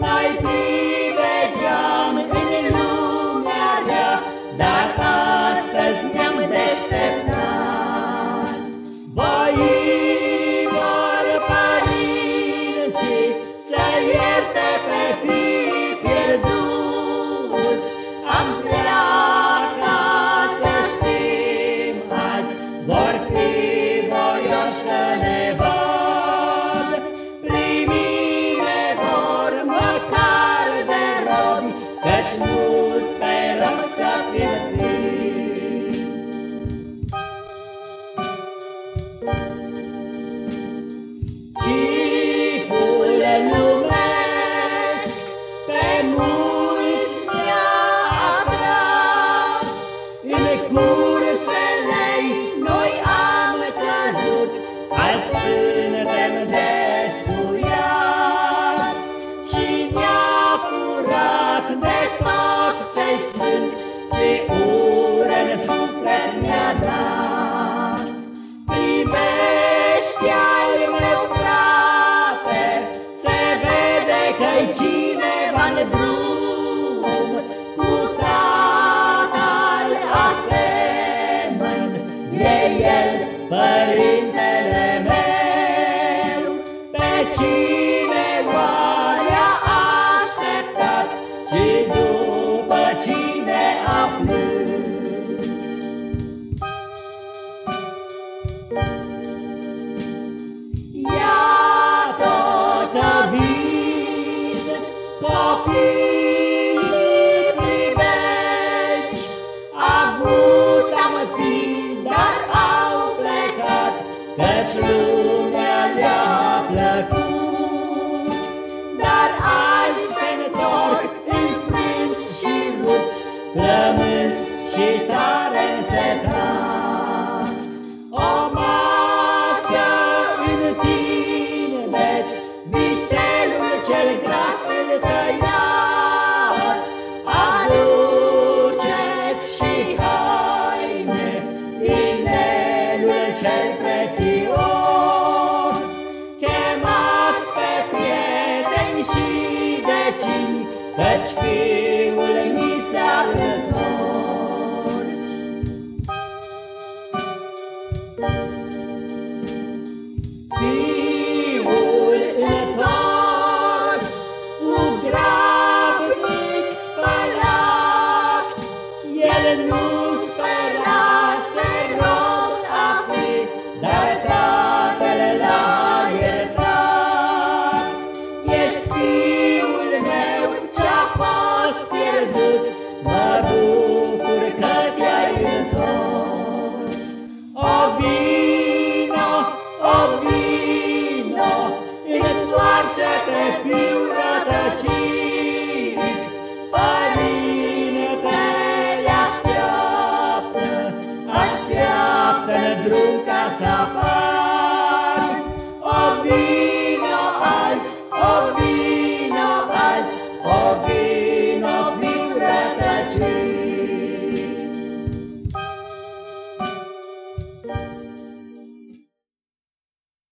my peace. but it Căci lumea le-a plăcut Dar azi se întorc în frânți și rupți Plămâni Căci fiul mi s-a întors. Fiul întors, cu grabnic spălat, el nu